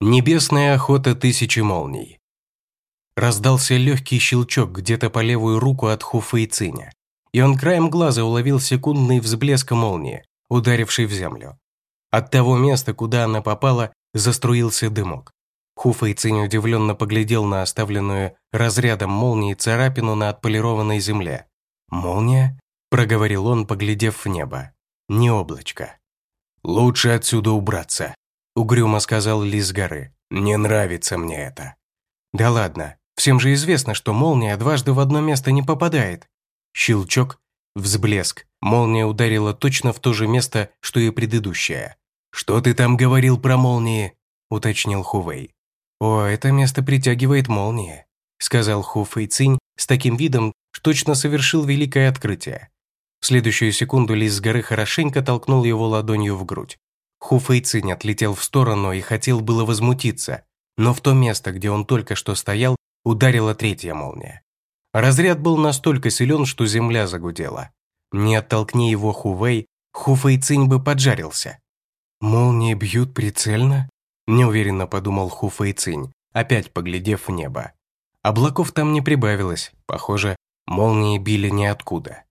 Небесная охота тысячи молний. Раздался легкий щелчок где-то по левую руку от Хуфа и Циня, и он краем глаза уловил секундный взблеск молнии, ударивший в землю. От того места, куда она попала, заструился дымок. Хуфа и Цинь удивленно поглядел на оставленную разрядом молнии царапину на отполированной земле. «Молния?» – проговорил он, поглядев в небо. «Не облачко». «Лучше отсюда убраться», угрюмо сказал Лис горы. «Не нравится мне это». «Да ладно, всем же известно, что молния дважды в одно место не попадает». Щелчок, взблеск, молния ударила точно в то же место, что и предыдущая. «Что ты там говорил про молнии?» – уточнил Хувей. «О, это место притягивает молнии», – сказал Ху Цинь с таким видом, что точно совершил великое открытие. В следующую секунду Лис с горы хорошенько толкнул его ладонью в грудь. Ху Фэйцинь отлетел в сторону и хотел было возмутиться, но в то место, где он только что стоял, ударила третья молния. Разряд был настолько силен, что земля загудела. Не оттолкни его Хувей, Ху Фэйцинь бы поджарился. «Молнии бьют прицельно?» – неуверенно подумал Ху Фэйцинь, опять поглядев в небо. Облаков там не прибавилось, похоже, молнии били ниоткуда.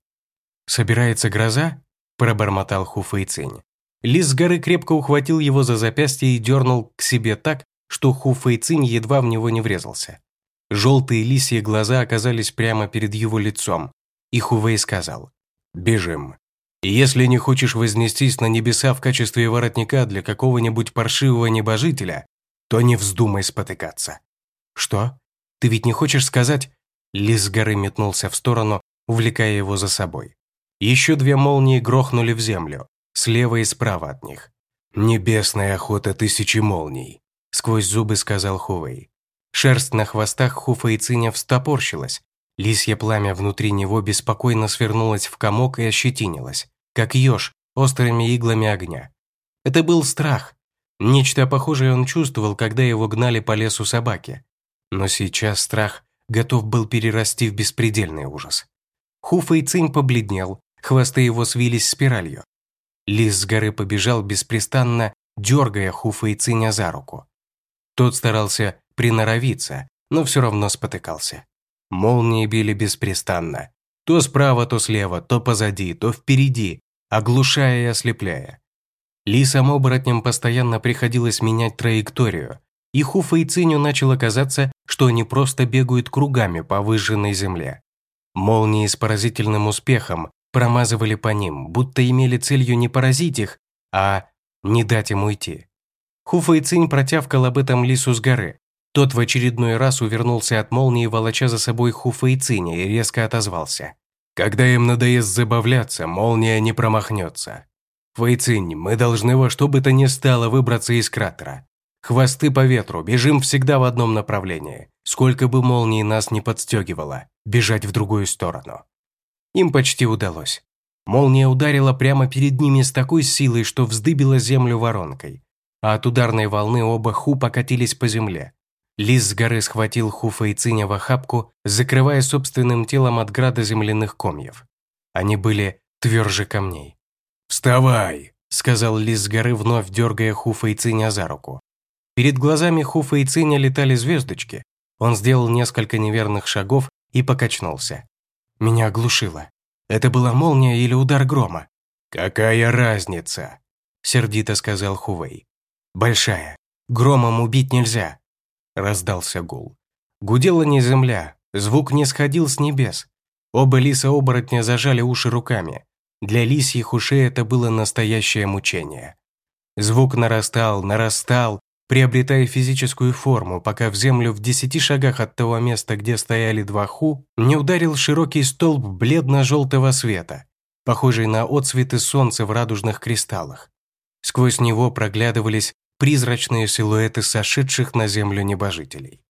«Собирается гроза?» – пробормотал Ху Фэйцинь. Лис с горы крепко ухватил его за запястье и дернул к себе так, что Ху Фэйцинь едва в него не врезался. Желтые лисьи глаза оказались прямо перед его лицом, и Хувей сказал «Бежим. Если не хочешь вознестись на небеса в качестве воротника для какого-нибудь паршивого небожителя, то не вздумай спотыкаться». «Что? Ты ведь не хочешь сказать...» Лис с горы метнулся в сторону, увлекая его за собой. Еще две молнии грохнули в землю, слева и справа от них. «Небесная охота тысячи молний», – сквозь зубы сказал Хувей. Шерсть на хвостах Хуфа и Циня встопорщилась. Лисье пламя внутри него беспокойно свернулось в комок и ощетинилось, как еж, острыми иглами огня. Это был страх. Нечто похожее он чувствовал, когда его гнали по лесу собаки. Но сейчас страх готов был перерасти в беспредельный ужас. Хуфа и Цинь побледнел, хвосты его свились спиралью. Лис с горы побежал беспрестанно, дергая Хуфа и Циня за руку. Тот старался приноровиться, но все равно спотыкался. Молнии били беспрестанно. То справа, то слева, то позади, то впереди, оглушая и ослепляя. Лисам-оборотням постоянно приходилось менять траекторию, и Хуфа и Циню начало казаться, что они просто бегают кругами по выжженной земле. Молнии с поразительным успехом промазывали по ним, будто имели целью не поразить их, а не дать им уйти. Хуфа и Цинь протявкал об этом лису с горы. Тот в очередной раз увернулся от молнии, волоча за собой Хуфа и Циня, и резко отозвался. «Когда им надоест забавляться, молния не промахнется. Фэйцинь, мы должны во что бы то ни стало выбраться из кратера. Хвосты по ветру, бежим всегда в одном направлении. Сколько бы молнии нас не подстегивало, бежать в другую сторону. Им почти удалось. Молния ударила прямо перед ними с такой силой, что вздыбила землю воронкой. А от ударной волны оба Ху покатились по земле. Лис с горы схватил Хуфа и Циня в охапку, закрывая собственным телом от града земляных комьев. Они были тверже камней. «Вставай!» – сказал Лис с горы, вновь дергая Хуфа и за руку. Перед глазами Хуфа и летали звездочки. Он сделал несколько неверных шагов и покачнулся. Меня оглушило. Это была молния или удар грома? «Какая разница?» – сердито сказал Хувей. «Большая. Громом убить нельзя», – раздался гул. Гудела не земля, звук не сходил с небес. Оба лиса-оборотня зажали уши руками. Для лисьих ушей это было настоящее мучение. Звук нарастал, нарастал, приобретая физическую форму, пока в землю в десяти шагах от того места, где стояли два ху, не ударил широкий столб бледно-желтого света, похожий на отцветы солнца в радужных кристаллах. Сквозь него проглядывались призрачные силуэты сошедших на землю небожителей.